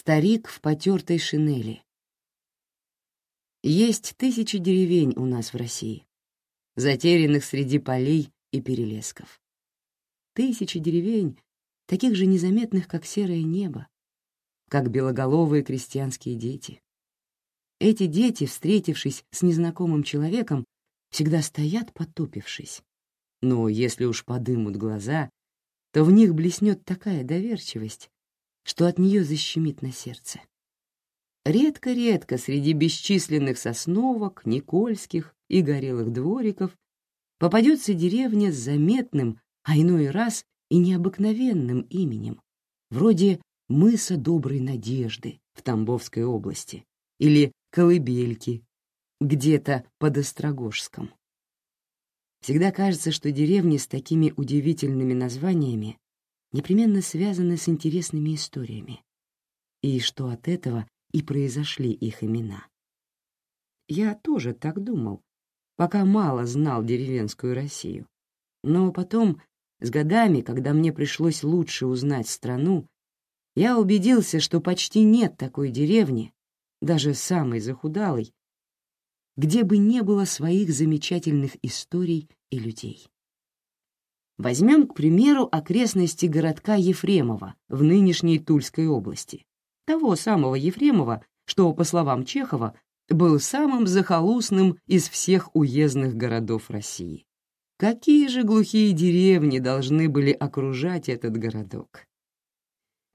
Старик в потертой шинели. Есть тысячи деревень у нас в России, затерянных среди полей и перелесков. Тысячи деревень, таких же незаметных, как серое небо, как белоголовые крестьянские дети. Эти дети, встретившись с незнакомым человеком, всегда стоят, потупившись. Но если уж подымут глаза, то в них блеснет такая доверчивость, что от нее защемит на сердце. Редко-редко среди бесчисленных сосновок, никольских и горелых двориков попадется деревня с заметным, а иной раз и необыкновенным именем, вроде мыса Доброй Надежды в Тамбовской области или Колыбельки где-то под Острогожском. Всегда кажется, что деревни с такими удивительными названиями непременно связаны с интересными историями, и что от этого и произошли их имена. Я тоже так думал, пока мало знал деревенскую Россию. Но потом, с годами, когда мне пришлось лучше узнать страну, я убедился, что почти нет такой деревни, даже самой захудалой, где бы не было своих замечательных историй и людей. Возьмем, к примеру, окрестности городка Ефремова в нынешней Тульской области, того самого Ефремова, что, по словам Чехова, был самым захолустным из всех уездных городов России. Какие же глухие деревни должны были окружать этот городок?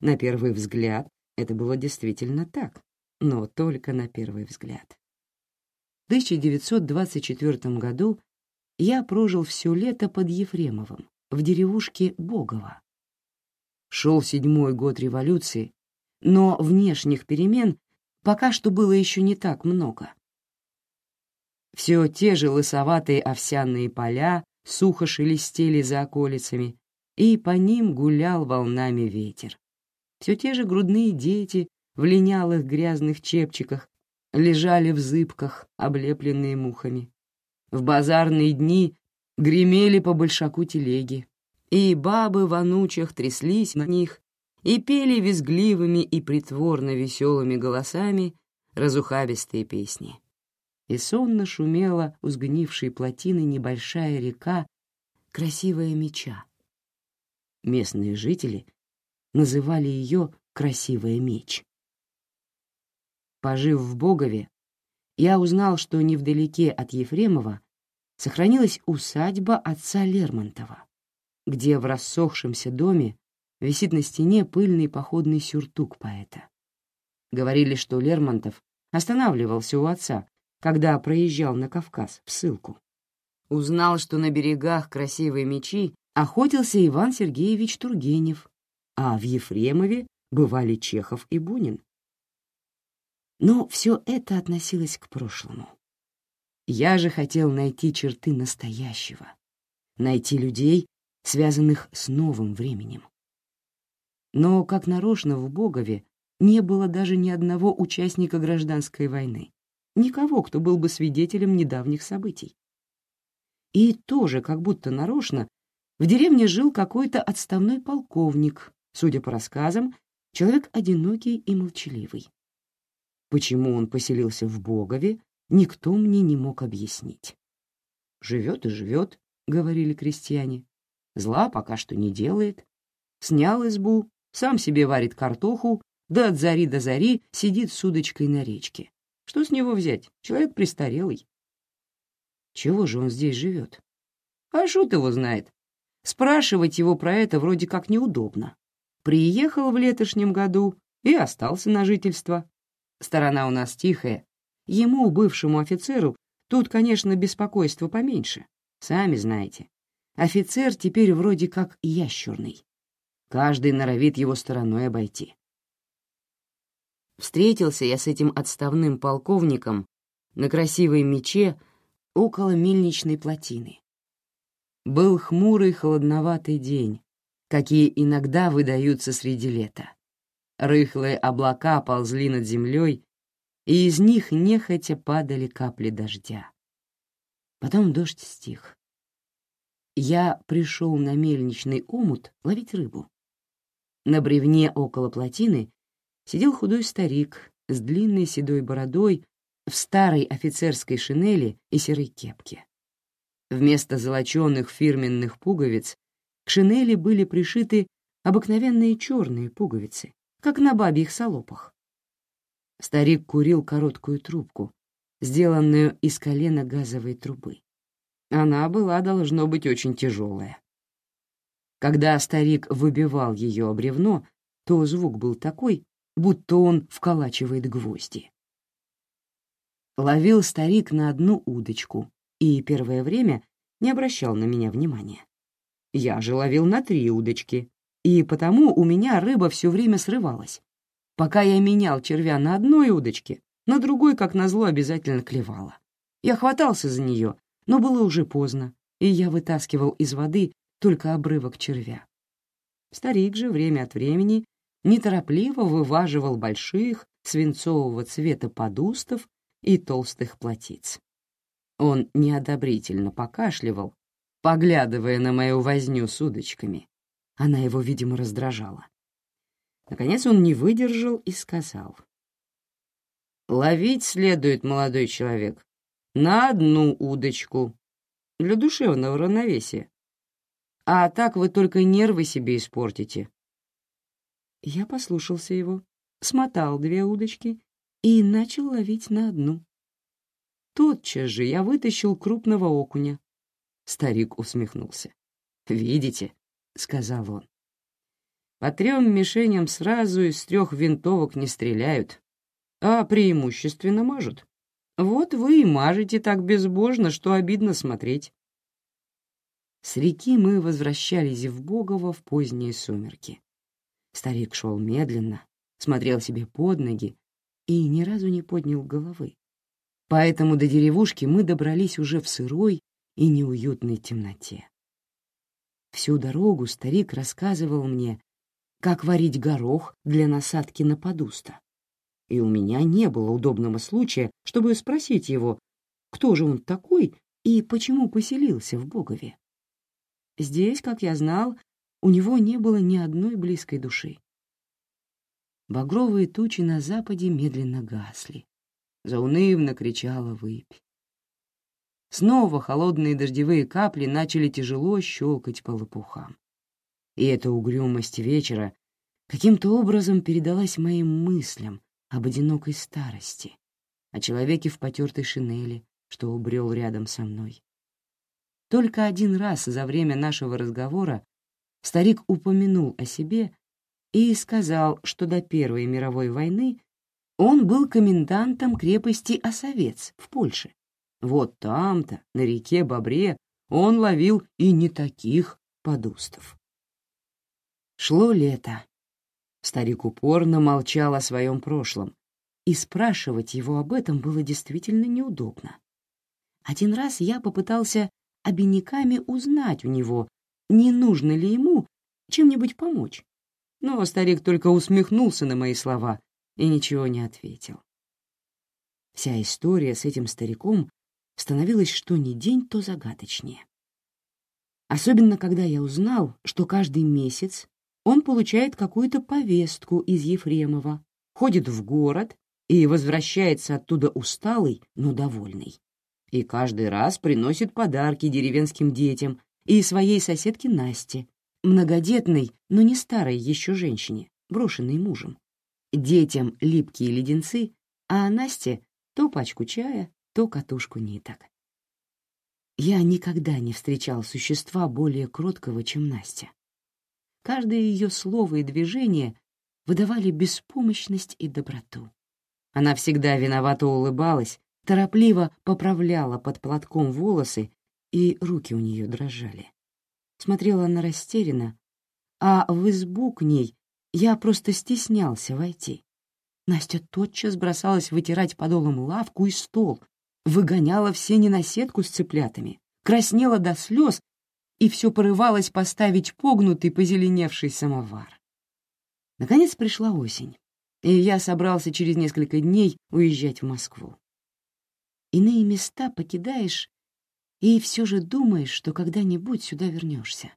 На первый взгляд это было действительно так, но только на первый взгляд. В 1924 году я прожил все лето под Ефремовым, в деревушке Богово. Шел седьмой год революции, но внешних перемен пока что было еще не так много. Все те же лысоватые овсяные поля сухо шелестели за околицами, и по ним гулял волнами ветер. Все те же грудные дети в линялых грязных чепчиках лежали в зыбках, облепленные мухами. В базарные дни гремели по большаку телеги, и бабы в анучах тряслись на них и пели визгливыми и притворно веселыми голосами разухабистые песни. И сонно шумела у сгнившей плотины небольшая река, красивая меча. Местные жители называли ее «красивая меч». Пожив в Богове, я узнал, что невдалеке от Ефремова сохранилась усадьба отца Лермонтова, где в рассохшемся доме висит на стене пыльный походный сюртук поэта. Говорили, что Лермонтов останавливался у отца, когда проезжал на Кавказ в ссылку. Узнал, что на берегах красивой мечи охотился Иван Сергеевич Тургенев, а в Ефремове бывали Чехов и Бунин. Но все это относилось к прошлому. Я же хотел найти черты настоящего, найти людей, связанных с новым временем. Но, как нарочно, в Богове не было даже ни одного участника гражданской войны, никого, кто был бы свидетелем недавних событий. И тоже, как будто нарочно, в деревне жил какой-то отставной полковник, судя по рассказам, человек одинокий и молчаливый. Почему он поселился в Богове, никто мне не мог объяснить. «Живет и живет», — говорили крестьяне. «Зла пока что не делает. Снял избу, сам себе варит картоху, да от зари до зари сидит с удочкой на речке. Что с него взять? Человек престарелый». Чего же он здесь живет? А шут его знает. Спрашивать его про это вроде как неудобно. Приехал в летошнем году и остался на жительство. Сторона у нас тихая. Ему, бывшему офицеру, тут, конечно, беспокойство поменьше. Сами знаете. Офицер теперь вроде как ящурный. Каждый норовит его стороной обойти. Встретился я с этим отставным полковником на красивой мече около мельничной плотины. Был хмурый холодноватый день, какие иногда выдаются среди лета. Рыхлые облака ползли над землей, и из них нехотя падали капли дождя. Потом дождь стих. Я пришел на мельничный омут ловить рыбу. На бревне около плотины сидел худой старик с длинной седой бородой в старой офицерской шинели и серой кепке. Вместо золоченных фирменных пуговиц к шинели были пришиты обыкновенные черные пуговицы, как на бабьих солопах. Старик курил короткую трубку, сделанную из колена газовой трубы. Она была, должно быть, очень тяжелая. Когда старик выбивал ее о бревно, то звук был такой, будто он вколачивает гвозди. Ловил старик на одну удочку и первое время не обращал на меня внимания. Я же ловил на три удочки, и потому у меня рыба все время срывалась. Пока я менял червя на одной удочке, на другой, как назло, обязательно клевала. Я хватался за нее, но было уже поздно, и я вытаскивал из воды только обрывок червя. Старик же время от времени неторопливо вываживал больших свинцового цвета подустов и толстых плотиц. Он неодобрительно покашливал, поглядывая на мою возню с удочками. Она его, видимо, раздражала. Наконец он не выдержал и сказал. «Ловить следует, молодой человек, на одну удочку, для душевного равновесия. А так вы только нервы себе испортите». Я послушался его, смотал две удочки и начал ловить на одну. Тотчас же я вытащил крупного окуня. Старик усмехнулся. «Видите?» — сказал он. «По трем мишеням сразу из трех винтовок не стреляют, а преимущественно мажут. Вот вы и мажете так безбожно, что обидно смотреть». С реки мы возвращались в Богово в поздние сумерки. Старик шел медленно, смотрел себе под ноги и ни разу не поднял головы. Поэтому до деревушки мы добрались уже в сырой и неуютной темноте. Всю дорогу старик рассказывал мне, как варить горох для насадки на подуста. И у меня не было удобного случая, чтобы спросить его, кто же он такой и почему поселился в Богове. Здесь, как я знал, у него не было ни одной близкой души. Багровые тучи на западе медленно гасли заунывно кричала выпь. Снова холодные дождевые капли начали тяжело щелкать по лопухам. И эта угрюмость вечера каким-то образом передалась моим мыслям об одинокой старости, о человеке в потертой шинели, что убрел рядом со мной. Только один раз за время нашего разговора старик упомянул о себе и сказал, что до Первой мировой войны он был комендантом крепости Осовец в Польше. Вот там-то, на реке Бобре, он ловил и не таких подустов. Шло лето. Старик упорно молчал о своем прошлом, и спрашивать его об этом было действительно неудобно. Один раз я попытался обиняками узнать у него, не нужно ли ему чем-нибудь помочь. Но старик только усмехнулся на мои слова и ничего не ответил. Вся история с этим стариком становилась что ни день, то загадочнее. Особенно, когда я узнал, что каждый месяц он получает какую-то повестку из Ефремова, ходит в город и возвращается оттуда усталый, но довольный. И каждый раз приносит подарки деревенским детям и своей соседке Насте, многодетной, но не старой еще женщине, брошенной мужем детям липкие леденцы, а Насте то пачку чая, то катушку ниток. Я никогда не встречал существа более кроткого, чем Настя. Каждое ее слово и движение выдавали беспомощность и доброту. Она всегда виновато улыбалась, торопливо поправляла под платком волосы, и руки у нее дрожали. Смотрела она растерянно, а в избу к ней я просто стеснялся войти. Настя тотчас бросалась вытирать подолом лавку и стол, выгоняла все ненаседку с цыплятами, краснела до слез и все порывалась поставить погнутый позеленевший самовар. Наконец пришла осень, и я собрался через несколько дней уезжать в Москву. Иные места покидаешь и все же думаешь, что когда-нибудь сюда вернешься.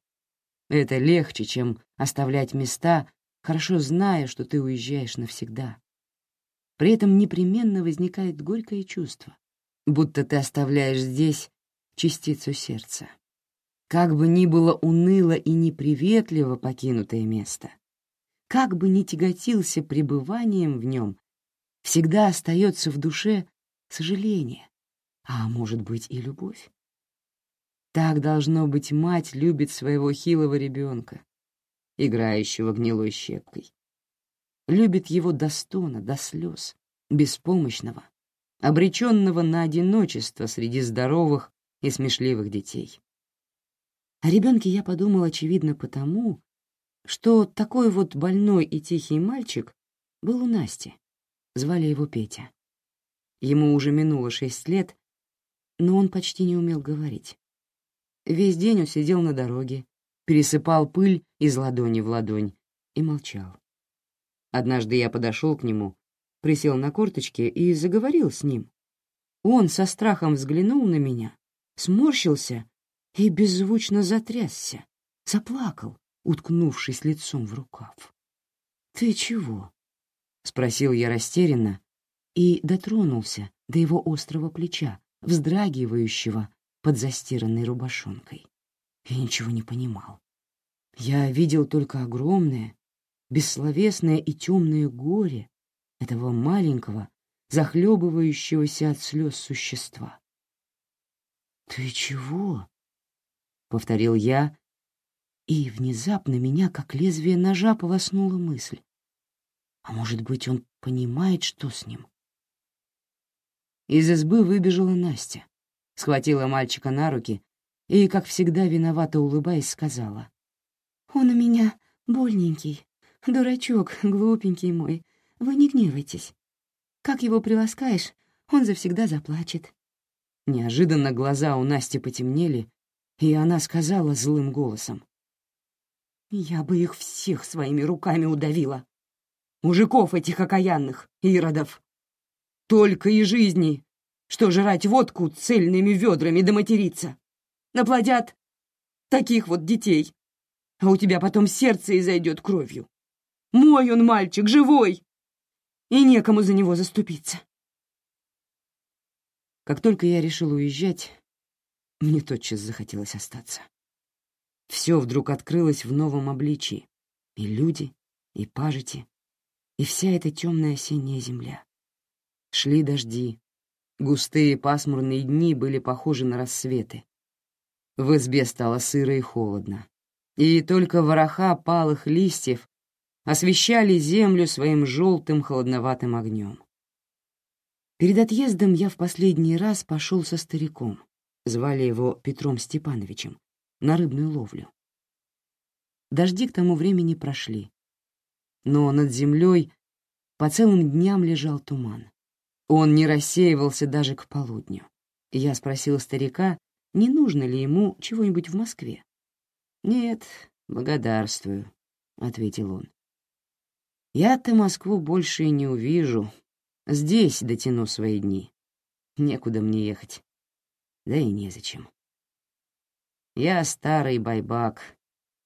Это легче, чем оставлять места, хорошо зная, что ты уезжаешь навсегда. При этом непременно возникает горькое чувство, будто ты оставляешь здесь частицу сердца. Как бы ни было уныло и неприветливо покинутое место, как бы ни тяготился пребыванием в нем, всегда остается в душе сожаление, а может быть и любовь. Так, должно быть, мать любит своего хилого ребенка, играющего гнилой щепкой. Любит его до стона, до слез, беспомощного, обреченного на одиночество среди здоровых и смешливых детей. О ребенке я подумал, очевидно, потому, что такой вот больной и тихий мальчик был у Насти. Звали его Петя. Ему уже минуло шесть лет, но он почти не умел говорить. Весь день он сидел на дороге, пересыпал пыль из ладони в ладонь и молчал. Однажды я подошел к нему, присел на корточки и заговорил с ним. Он со страхом взглянул на меня, сморщился и беззвучно затрясся, заплакал, уткнувшись лицом в рукав. «Ты чего?» — спросил я растерянно и дотронулся до его острого плеча, вздрагивающего под застиранной рубашонкой. Я ничего не понимал. Я видел только огромное, бессловесное и темное горе этого маленького, захлебывающегося от слез существа. «Ты чего?» — повторил я, и внезапно меня, как лезвие ножа, полоснула мысль. А может быть, он понимает, что с ним? Из избы выбежала Настя, схватила мальчика на руки и, как всегда, виновато улыбаясь, сказала. «Он у меня больненький, дурачок, глупенький мой, вы не гневайтесь. Как его приласкаешь, он завсегда заплачет». Неожиданно глаза у Насти потемнели, и она сказала злым голосом. «Я бы их всех своими руками удавила. Мужиков этих окаянных, иродов. Только и жизни, что жрать водку цельными ведрами да материться. Наплодят таких вот детей, а у тебя потом сердце изойдет кровью. Мой он мальчик, живой, и некому за него заступиться. Как только я решил уезжать, мне тотчас захотелось остаться. Все вдруг открылось в новом обличии. И люди, и пажити, и вся эта темная осенняя земля. Шли дожди. Густые пасмурные дни были похожи на рассветы. В избе стало сыро и холодно. И только вороха палых листьев освещали землю своим желтым холодноватым огнем. Перед отъездом я в последний раз пошел со стариком, звали его Петром Степановичем, на рыбную ловлю. Дожди к тому времени прошли, но над землей по целым дням лежал туман. Он не рассеивался даже к полудню. Я спросил старика, не нужно ли ему чего-нибудь в Москве. «Нет, благодарствую», — ответил он. «Я-то Москву больше и не увижу. Здесь дотяну свои дни. Некуда мне ехать. Да и незачем. Я старый байбак.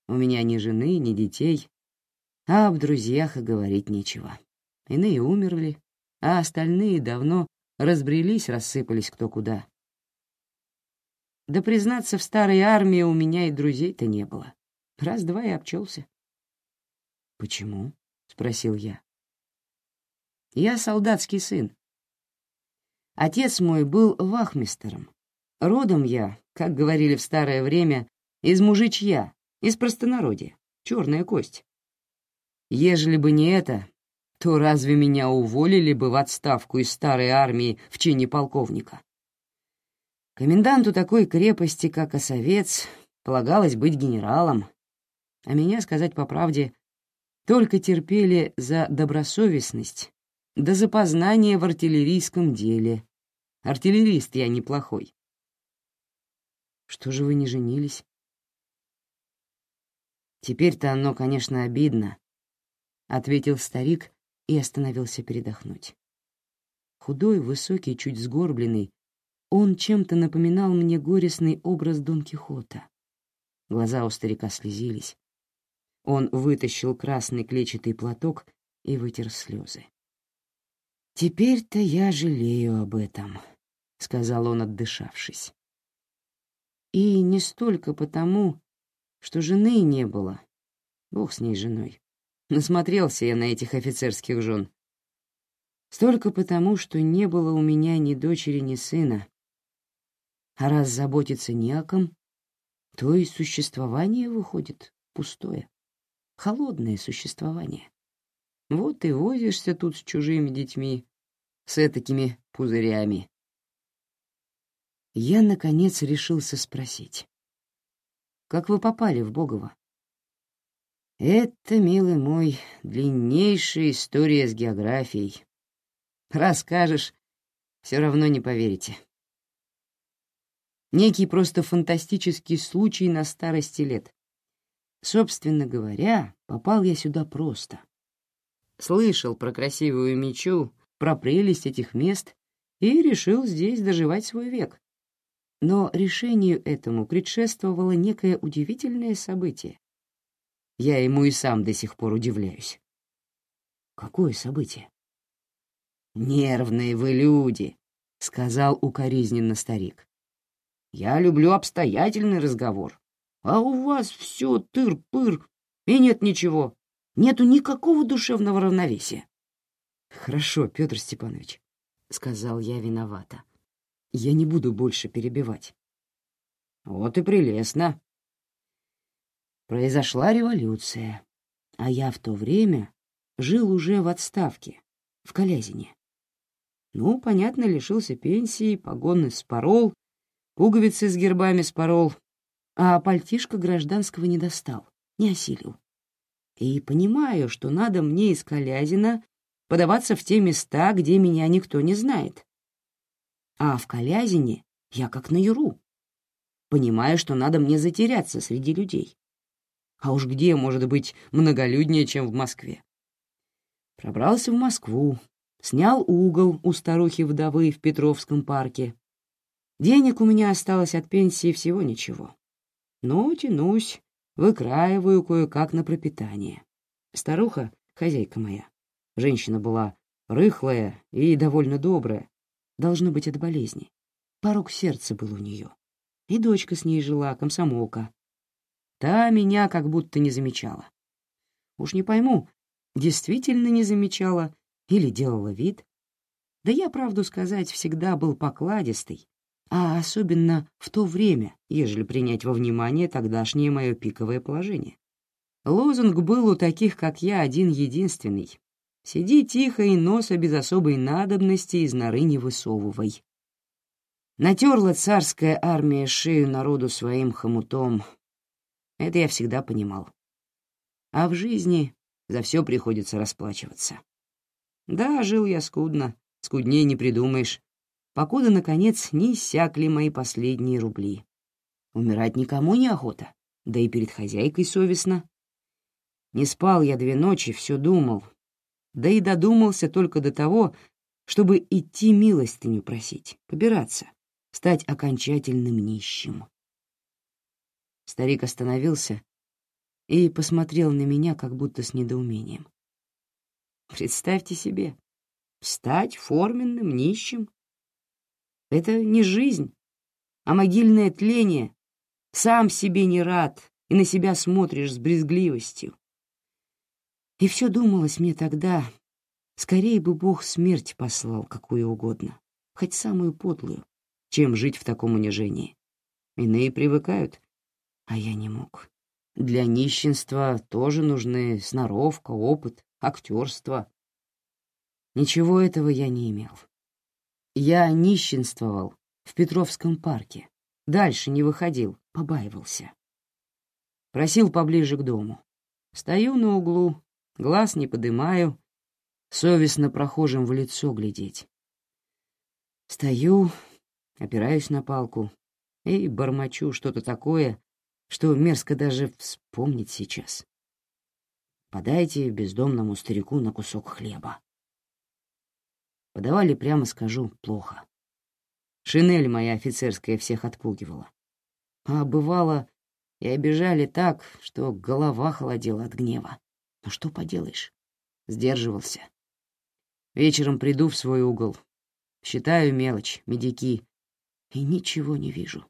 У меня ни жены, ни детей. А об друзьях и говорить нечего. Иные умерли, а остальные давно разбрелись, рассыпались кто куда. Да, признаться, в старой армии у меня и друзей-то не было. Раз-два и обчелся. «Почему?» — спросил я. «Я солдатский сын. Отец мой был вахмистером, Родом я, как говорили в старое время, из мужичья, из простонародья, черная кость. Ежели бы не это, то разве меня уволили бы в отставку из старой армии в чине полковника? Коменданту такой крепости, как Осовец, полагалось быть генералом, а меня, сказать по правде, только терпели за добросовестность да за познание в артиллерийском деле. Артиллерист я неплохой. Что же вы не женились? Теперь-то оно, конечно, обидно, — ответил старик и остановился передохнуть. Худой, высокий, чуть сгорбленный, он чем-то напоминал мне горестный образ Дон Кихота. Глаза у старика слезились. Он вытащил красный клетчатый платок и вытер слезы. «Теперь-то я жалею об этом», — сказал он, отдышавшись. «И не столько потому, что жены не было. Бог с ней женой. Насмотрелся я на этих офицерских жен. Столько потому, что не было у меня ни дочери, ни сына. А раз заботиться не о ком, то и существование выходит пустое, холодное существование. Вот и возишься тут с чужими детьми, с этакими пузырями. Я, наконец, решился спросить. «Как вы попали в Богово?» «Это, милый мой, длиннейшая история с географией. Расскажешь, все равно не поверите. Некий просто фантастический случай на старости лет. Собственно говоря, попал я сюда просто. Слышал про красивую мечу, про прелесть этих мест и решил здесь доживать свой век. Но решению этому предшествовало некое удивительное событие. Я ему и сам до сих пор удивляюсь. Какое событие? «Нервные вы люди», — сказал укоризненно старик. «Я люблю обстоятельный разговор, а у вас все тыр-пыр, и нет ничего, нету никакого душевного равновесия». «Хорошо, Петр Степанович», — сказал я виновато. «Я не буду больше перебивать». «Вот и прелестно». Произошла революция, а я в то время жил уже в отставке, в Колязине. Ну, понятно, лишился пенсии, погоны спорол, пуговицы с гербами спорол, а пальтишко гражданского не достал, не осилил. И понимаю, что надо мне из Колязина подаваться в те места, где меня никто не знает. А в Колязине я как на юру. Понимаю, что надо мне затеряться среди людей. А уж где может быть многолюднее, чем в Москве? Пробрался в Москву, Снял угол у старухи-вдовы в Петровском парке. Денег у меня осталось от пенсии всего ничего. Но тянусь, выкраиваю кое-как на пропитание. Старуха, хозяйка моя, женщина была рыхлая и довольно добрая, должно быть от болезни. Порог сердца был у нее. И дочка с ней жила, комсомолка. Та меня как будто не замечала. Уж не пойму, действительно не замечала или делала вид. Да я, правду сказать, всегда был покладистый, а особенно в то время, ежели принять во внимание тогдашнее мое пиковое положение. Лозунг был у таких, как я, один-единственный. «Сиди тихо и носа без особой надобности из норы не высовывай». Натерла царская армия шею народу своим хомутом. Это я всегда понимал. А в жизни за все приходится расплачиваться. Да, жил я скудно, скуднее не придумаешь, покуда, наконец, не иссякли мои последние рубли. Умирать никому не охота, да и перед хозяйкой совестно. Не спал я две ночи, все думал, да и додумался только до того, чтобы идти милостыню просить, побираться, стать окончательным нищим. Старик остановился и посмотрел на меня как будто с недоумением. Представьте себе, стать форменным нищим. Это не жизнь, а могильное тление. Сам себе не рад и на себя смотришь с брезгливостью. И все думалось мне тогда, скорее бы Бог смерть послал какую угодно, хоть самую подлую, чем жить в таком унижении. Иные привыкают, а я не мог. Для нищенства тоже нужны сноровка, опыт, актерство. Ничего этого я не имел. Я нищенствовал в Петровском парке, дальше не выходил, побаивался. Просил поближе к дому. Стою на углу, глаз не подымаю, совестно прохожим в лицо глядеть. Стою, опираюсь на палку и бормочу что-то такое, что мерзко даже вспомнить сейчас. Подайте бездомному старику на кусок хлеба. Подавали, прямо скажу, плохо. Шинель моя офицерская всех отпугивала. А бывало, и обижали так, что голова холодела от гнева. Но что поделаешь? Сдерживался. Вечером приду в свой угол. Считаю мелочь, медики. И ничего не вижу.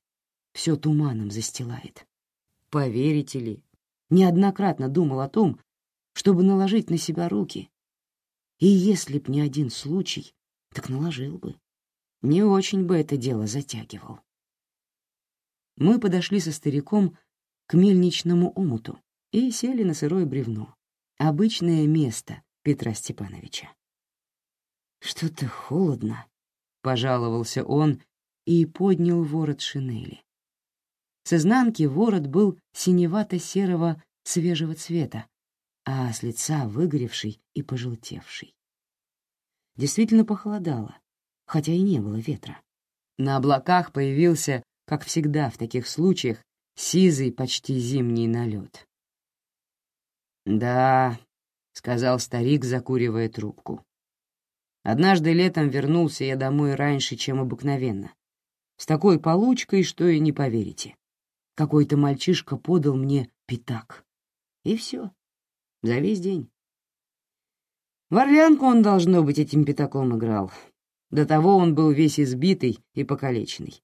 Все туманом застилает. Поверите ли, неоднократно думал о том, чтобы наложить на себя руки. И если б не один случай, так наложил бы. Не очень бы это дело затягивал. Мы подошли со стариком к мельничному омуту и сели на сырое бревно. Обычное место Петра Степановича. «Что-то холодно», — пожаловался он и поднял ворот шинели. С изнанки ворот был синевато-серого свежего цвета, а с лица выгоревший и пожелтевший. Действительно похолодало, хотя и не было ветра. На облаках появился, как всегда в таких случаях, сизый почти зимний налет. «Да», — сказал старик, закуривая трубку. «Однажды летом вернулся я домой раньше, чем обыкновенно, с такой получкой, что и не поверите. Какой-то мальчишка подал мне пятак. И все. За весь день. В Орлянку он, должно быть, этим пятаком играл. До того он был весь избитый и покалеченный.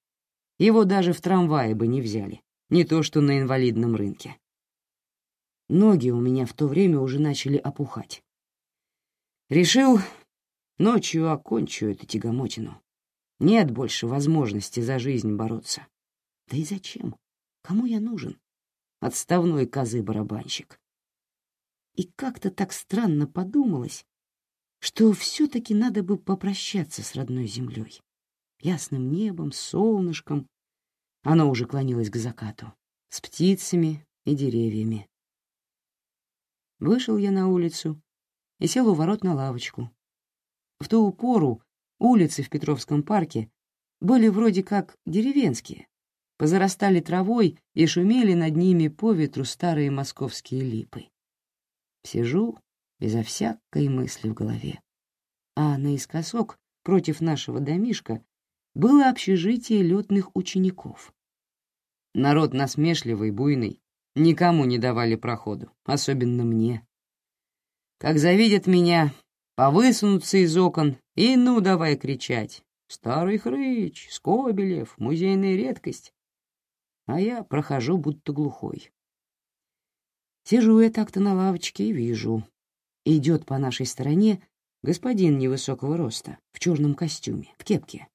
Его даже в трамвае бы не взяли, не то что на инвалидном рынке. Ноги у меня в то время уже начали опухать. Решил, ночью окончу эту тягомотину. Нет больше возможности за жизнь бороться. Да и зачем? Кому я нужен? Отставной козы-барабанщик. И как-то так странно подумалось, что все-таки надо бы попрощаться с родной землей. Ясным небом, солнышком. Оно уже клонилось к закату. С птицами и деревьями. Вышел я на улицу и сел у ворот на лавочку. В ту пору улицы в Петровском парке были вроде как деревенские, позарастали травой и шумели над ними по ветру старые московские липы. Сижу безо всякой мысли в голове. А наискосок, против нашего домишка, было общежитие летных учеников. Народ насмешливый, буйный, никому не давали проходу, особенно мне. Как завидят меня, повысунутся из окон и ну давай кричать. «Старый хрыч, Скобелев, музейная редкость!» А я прохожу, будто глухой. Сижу я так-то на лавочке и вижу. Идет по нашей стороне господин невысокого роста, в черном костюме, в кепке.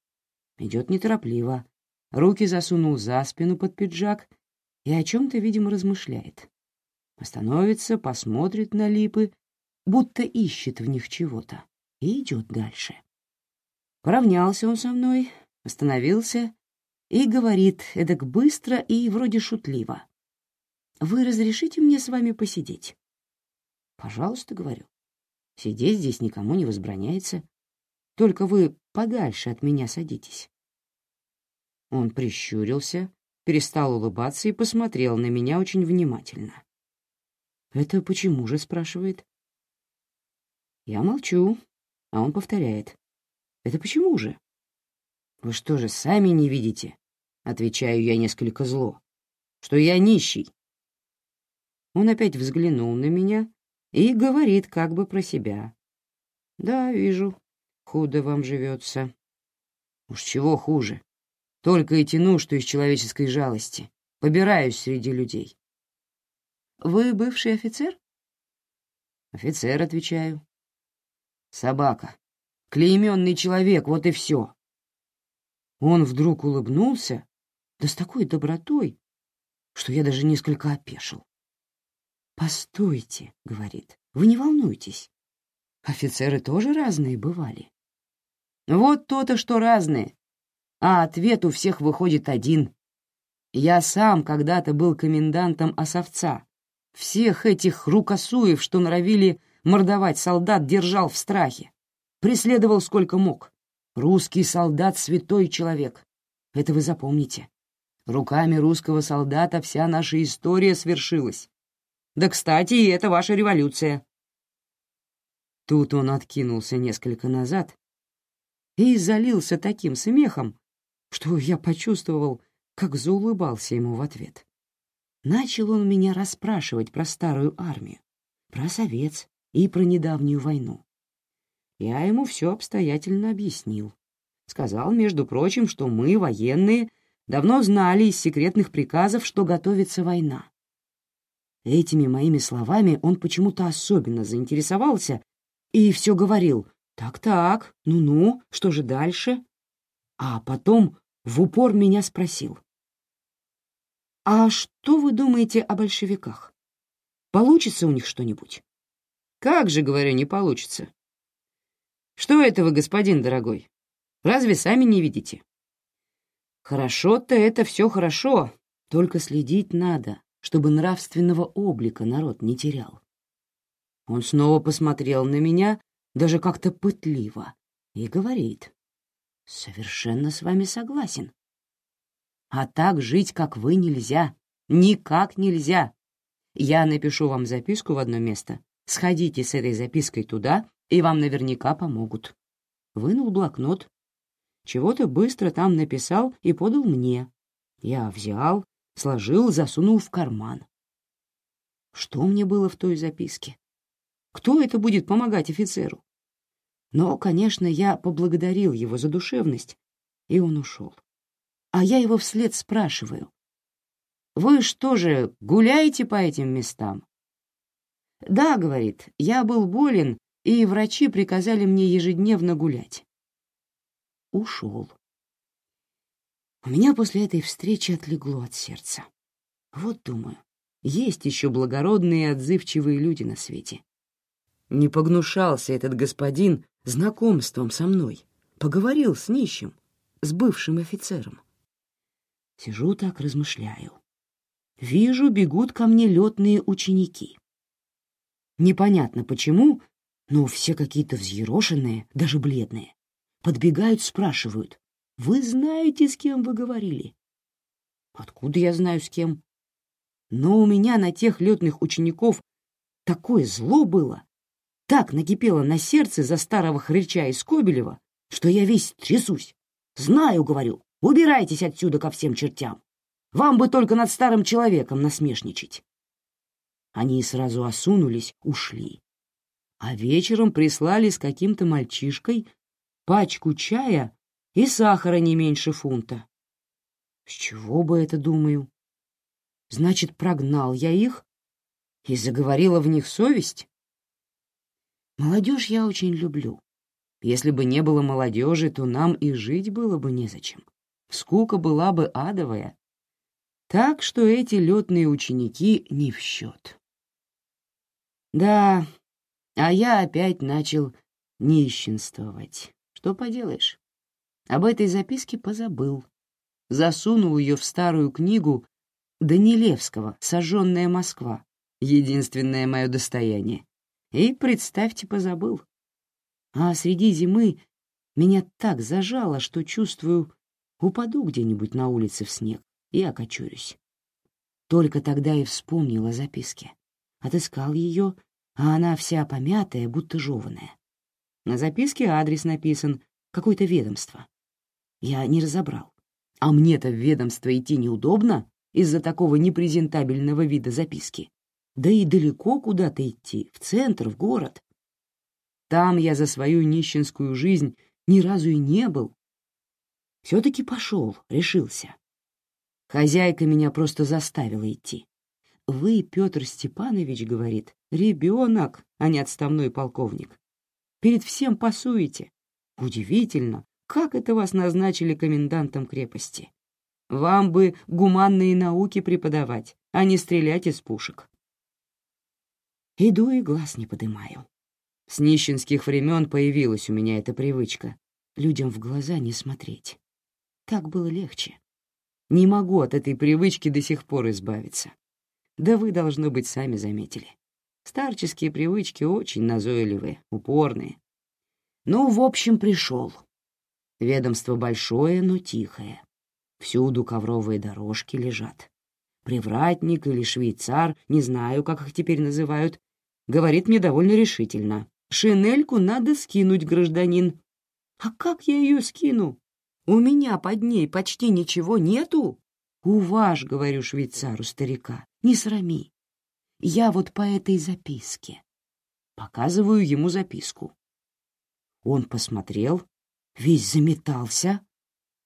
Идет неторопливо, руки засунул за спину под пиджак и о чем-то, видимо, размышляет. Остановится, посмотрит на липы, будто ищет в них чего-то, и идет дальше. Поравнялся он со мной, остановился и говорит эдак быстро и вроде шутливо. «Вы разрешите мне с вами посидеть?» «Пожалуйста», — говорю. «Сидеть здесь никому не возбраняется. Только вы подальше от меня садитесь». Он прищурился, перестал улыбаться и посмотрел на меня очень внимательно. «Это почему же?» — спрашивает. Я молчу, а он повторяет. «Это почему же?» «Вы что же, сами не видите?» — отвечаю я несколько зло. «Что я нищий». Он опять взглянул на меня и говорит как бы про себя. «Да, вижу, худо вам живется». «Уж чего хуже. Только и тяну, что из человеческой жалости. Побираюсь среди людей. Вы бывший офицер? Офицер, отвечаю. Собака. Клейменный человек, вот и все. Он вдруг улыбнулся, да с такой добротой, что я даже несколько опешил. «Постойте», — говорит, — «вы не волнуйтесь. Офицеры тоже разные бывали». «Вот то-то, что разные а ответ у всех выходит один. Я сам когда-то был комендантом Осовца. Всех этих рукосуев, что норовили мордовать солдат, держал в страхе. Преследовал сколько мог. Русский солдат — святой человек. Это вы запомните. Руками русского солдата вся наша история свершилась. Да, кстати, и это ваша революция. Тут он откинулся несколько назад и залился таким смехом, что я почувствовал, как заулыбался ему в ответ. начал он меня расспрашивать про старую армию, про Совет и про недавнюю войну. Я ему все обстоятельно объяснил. Сказал, между прочим, что мы, военные, давно знали из секретных приказов, что готовится война. Этими моими словами он почему-то особенно заинтересовался и все говорил «Так-так, ну-ну, что же дальше?» А потом в упор меня спросил. «А что вы думаете о большевиках? Получится у них что-нибудь?» «Как же, говорю, не получится?» «Что это вы, господин дорогой? Разве сами не видите?» «Хорошо-то это все хорошо, только следить надо, чтобы нравственного облика народ не терял. Он снова посмотрел на меня, даже как-то пытливо, и говорит. «Совершенно с вами согласен. А так жить, как вы, нельзя. Никак нельзя. Я напишу вам записку в одно место. Сходите с этой запиской туда, и вам наверняка помогут». Вынул блокнот. Чего-то быстро там написал и подал мне. Я взял, сложил, засунул в карман. Что мне было в той записке? Кто это будет помогать офицеру? Но, конечно, я поблагодарил его за душевность, и он ушел. А я его вслед спрашиваю. «Вы что же, гуляете по этим местам?» «Да», — говорит, — «я был болен, и врачи приказали мне ежедневно гулять». Ушел. У меня после этой встречи отлегло от сердца. Вот думаю, есть еще благородные и отзывчивые люди на свете. Не погнушался этот господин знакомством со мной, поговорил с нищим, с бывшим офицером. Сижу так, размышляю. Вижу, бегут ко мне летные ученики. Непонятно почему, но все какие-то взъерошенные, даже бледные. Подбегают, спрашивают, вы знаете, с кем вы говорили? Откуда я знаю, с кем? Но у меня на тех летных учеников такое зло было, так накипело на сердце за старого хрыча из Кобелева, что я весь трясусь. Знаю, говорю, убирайтесь отсюда ко всем чертям. Вам бы только над старым человеком насмешничать. Они сразу осунулись, ушли. А вечером прислали с каким-то мальчишкой пачку чая и сахара не меньше фунта. С чего бы это, думаю? Значит, прогнал я их и заговорила в них совесть? Молодежь я очень люблю. Если бы не было молодежи, то нам и жить было бы незачем. Скука была бы адовая. Так что эти летные ученики не в счет. Да, а я опять начал нищенствовать. Что поделаешь? Об этой записке позабыл. Засунул ее в старую книгу Данилевского «Сожженная Москва», единственное мое достояние. И, представьте, позабыл. А среди зимы меня так зажало, что чувствую, упаду где-нибудь на улице в снег и окочурюсь. Только тогда и вспомнил о записке. Отыскал ее, а она вся помятая, будто жеванная. На записке адрес написан, какое-то ведомство. Я не разобрал. А мне-то в ведомство идти неудобно из-за такого непрезентабельного вида записки. Да и далеко куда-то идти, в центр, в город. Там я за свою нищенскую жизнь ни разу и не был. Все-таки пошел, решился. Хозяйка меня просто заставила идти. Вы, Петр Степанович, говорит, ребенок, а не отставной полковник. Перед всем пасуете. Удивительно, как это вас назначили комендантом крепости? Вам бы гуманные науки преподавать, а не стрелять из пушек. Иду и глаз не подымаю. С нищенских времен появилась у меня эта привычка — людям в глаза не смотреть. Так было легче. Не могу от этой привычки до сих пор избавиться. Да вы, должно быть, сами заметили. Старческие привычки очень назойливые, упорные. Ну, в общем, пришел. Ведомство большое, но тихое. Всюду ковровые дорожки лежат. Привратник или швейцар, не знаю, как их теперь называют, говорит мне довольно решительно. «Шинельку надо скинуть, гражданин». «А как я ее скину? У меня под ней почти ничего нету». «У ваш, — говорю швейцару старика, — не срами. Я вот по этой записке. Показываю ему записку. Он посмотрел, весь заметался,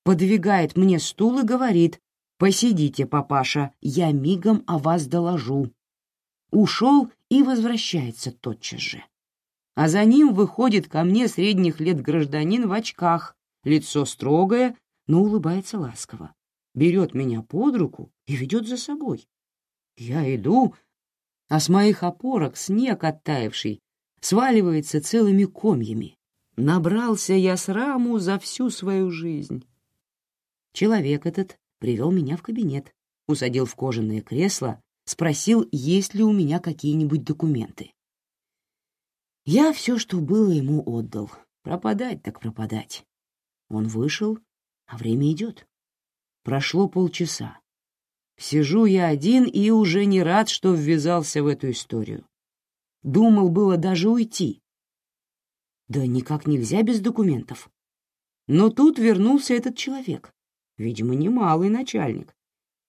подвигает мне стул и говорит, «Посидите, папаша, я мигом о вас доложу». Ушел и возвращается тотчас же. А за ним выходит ко мне средних лет гражданин в очках, лицо строгое, но улыбается ласково, берет меня под руку и ведет за собой. Я иду, а с моих опорок снег оттаивший сваливается целыми комьями. Набрался я сраму за всю свою жизнь. Человек этот привел меня в кабинет, усадил в кожаное кресло, спросил, есть ли у меня какие-нибудь документы. Я все, что было, ему отдал. Пропадать так пропадать. Он вышел, а время идет. Прошло полчаса. Сижу я один и уже не рад, что ввязался в эту историю. Думал было даже уйти. Да никак нельзя без документов. Но тут вернулся этот человек, видимо, немалый начальник,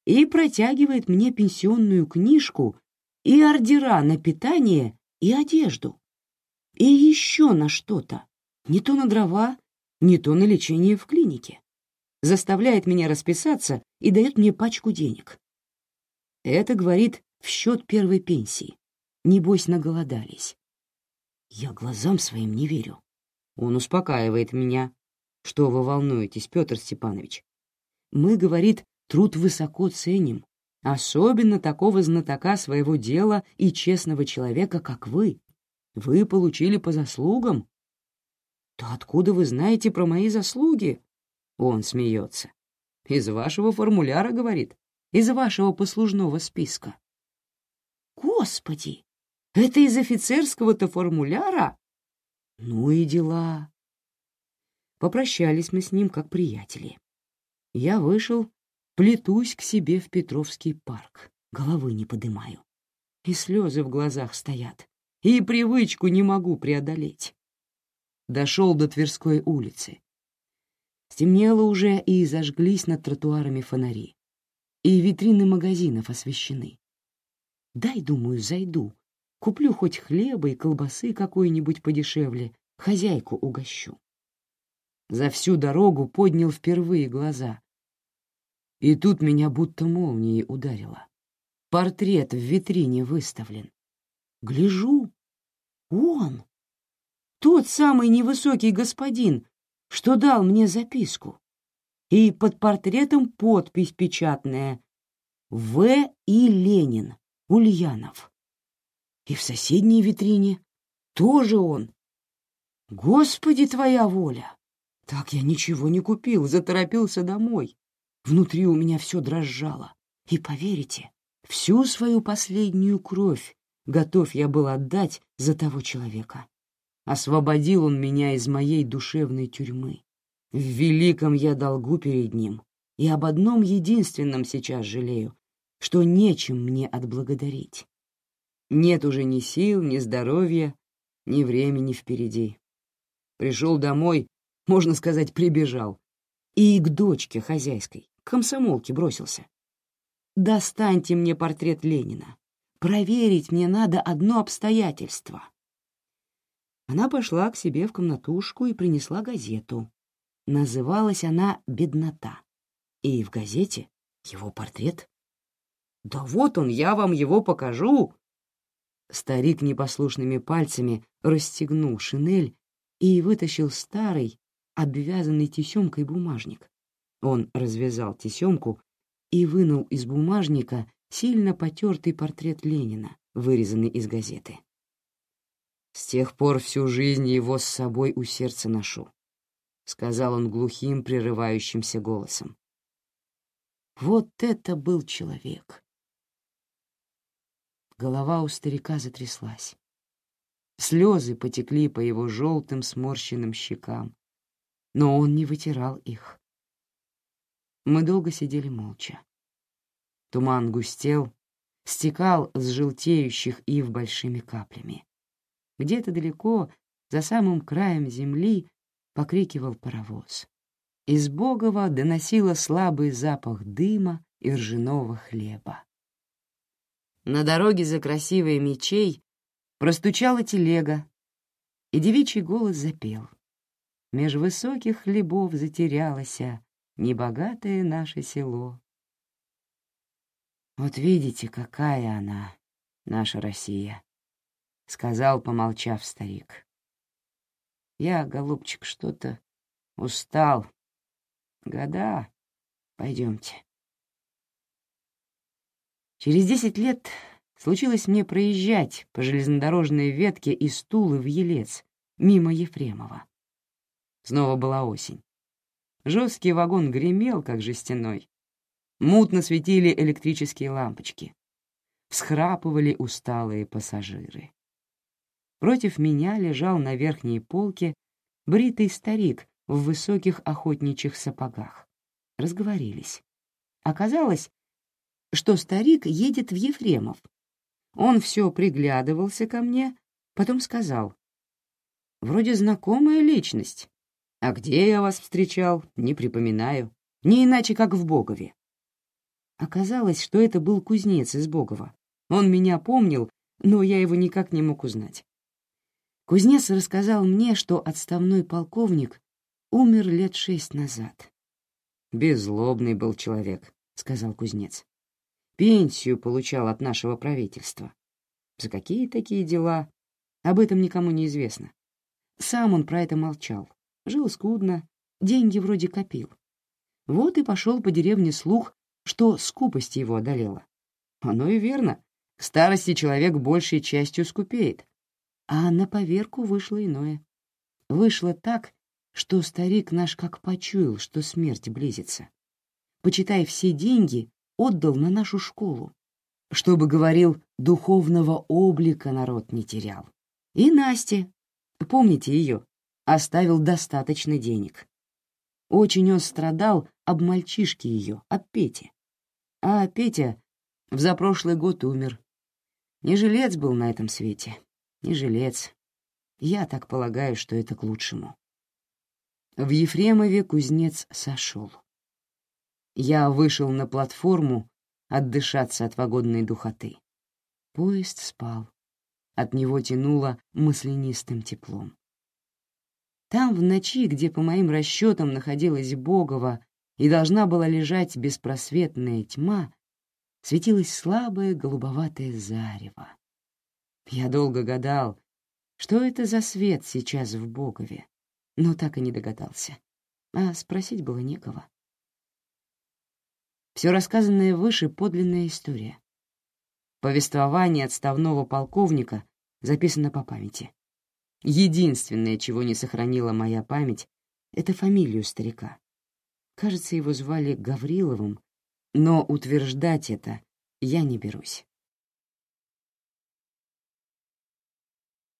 и протягивает мне пенсионную книжку и ордера на питание и одежду. И еще на что-то. Не то на дрова, не то на лечение в клинике. Заставляет меня расписаться и дает мне пачку денег. Это, говорит, в счет первой пенсии. Небось, наголодались. Я глазам своим не верю. Он успокаивает меня. Что вы волнуетесь, Петр Степанович? Мы, говорит, труд высоко ценим, особенно такого знатока своего дела и честного человека, как вы. Вы получили по заслугам. Да откуда вы знаете про мои заслуги? Он смеется. Из вашего формуляра, говорит, из вашего послужного списка. Господи, это из офицерского-то формуляра? Ну и дела. Попрощались мы с ним как приятели. Я вышел, плетусь к себе в Петровский парк, головы не подымаю. И слезы в глазах стоят, и привычку не могу преодолеть. Дошел до Тверской улицы. Стемнело уже, и зажглись над тротуарами фонари. И витрины магазинов освещены. Дай, думаю, зайду. Куплю хоть хлеба и колбасы какой-нибудь подешевле, хозяйку угощу за всю дорогу поднял впервые глаза. И тут меня будто молнией ударило. Портрет в витрине выставлен. Гляжу. Он! Тот самый невысокий господин, что дал мне записку. И под портретом подпись печатная «В. И. Ленин, Ульянов». И в соседней витрине тоже он. Господи, твоя воля! Так я ничего не купил, заторопился домой. Внутри у меня все дрожало. И поверите, всю свою последнюю кровь готов я был отдать за того человека. Освободил он меня из моей душевной тюрьмы. В великом я долгу перед ним, и об одном единственном сейчас жалею, что нечем мне отблагодарить. Нет уже ни сил, ни здоровья, ни времени впереди. Пришел домой можно сказать, прибежал. И к дочке хозяйской, к комсомолке бросился. «Достаньте мне портрет Ленина. Проверить мне надо одно обстоятельство». Она пошла к себе в комнатушку и принесла газету. Называлась она «Беднота». И в газете его портрет. «Да вот он, я вам его покажу!» Старик непослушными пальцами расстегнул шинель и вытащил старый, обвязанный тесемкой бумажник. Он развязал тесемку и вынул из бумажника сильно потертый портрет Ленина, вырезанный из газеты. «С тех пор всю жизнь его с собой у сердца ношу», — сказал он глухим, прерывающимся голосом. Вот это был человек. Голова у старика затряслась. Слезы потекли по его желтым сморщенным щекам, но он не вытирал их. Мы долго сидели молча. Туман густел, стекал с желтеющих ив большими каплями. Где-то далеко, за самым краем земли, покрикивал паровоз. Из Богова доносило слабый запах дыма и ржаного хлеба. На дороге за красивой мечей простучала телега, и девичий голос запел. Меж высоких хлебов затерялося небогатое наше село. «Вот видите, какая она, наша Россия», — сказал, помолчав старик. «Я, голубчик, что-то устал. Года. Пойдемте». Через десять лет случилось мне проезжать по железнодорожной ветке из Тулы в Елец, мимо Ефремова. Снова была осень. Жесткий вагон гремел, как жестяной. Мутно светили электрические лампочки. Всхрапывали усталые пассажиры. Против меня лежал на верхней полке бритый старик в высоких охотничьих сапогах. Разговорились. Оказалось, что старик едет в Ефремов. Он все приглядывался ко мне, потом сказал. «Вроде знакомая личность. А где я вас встречал, не припоминаю. Не иначе, как в Богове. Оказалось, что это был кузнец из Богова. Он меня помнил, но я его никак не мог узнать. Кузнец рассказал мне, что отставной полковник умер лет шесть назад. «Беззлобный был человек», — сказал кузнец. «Пенсию получал от нашего правительства. За какие такие дела? Об этом никому не известно. Сам он про это молчал. Жил скудно, деньги вроде копил. Вот и пошел по деревне слух, что скупость его одолела. Оно и верно. К старости человек большей частью скупеет. А на поверку вышло иное. Вышло так, что старик наш как почуял, что смерть близится. Почитай, все деньги отдал на нашу школу, чтобы, говорил, духовного облика народ не терял. И Насте, помните ее, оставил достаточно денег. Очень он страдал об мальчишке ее, об Пете. А Петя в запрошлый год умер. Не жилец был на этом свете, не жилец. Я так полагаю, что это к лучшему. В Ефремове кузнец сошел. Я вышел на платформу отдышаться от вагонной духоты. Поезд спал. От него тянуло маслянистым теплом. Там, в ночи, где, по моим расчетам, находилась Богова и должна была лежать беспросветная тьма, светилось слабое голубоватое зарево. Я долго гадал, что это за свет сейчас в Богове, но так и не догадался. А спросить было некого. Все рассказанное выше — подлинная история. Повествование отставного полковника записано по памяти. Единственное, чего не сохранила моя память, — это фамилию старика. Кажется, его звали Гавриловым, но утверждать это я не берусь.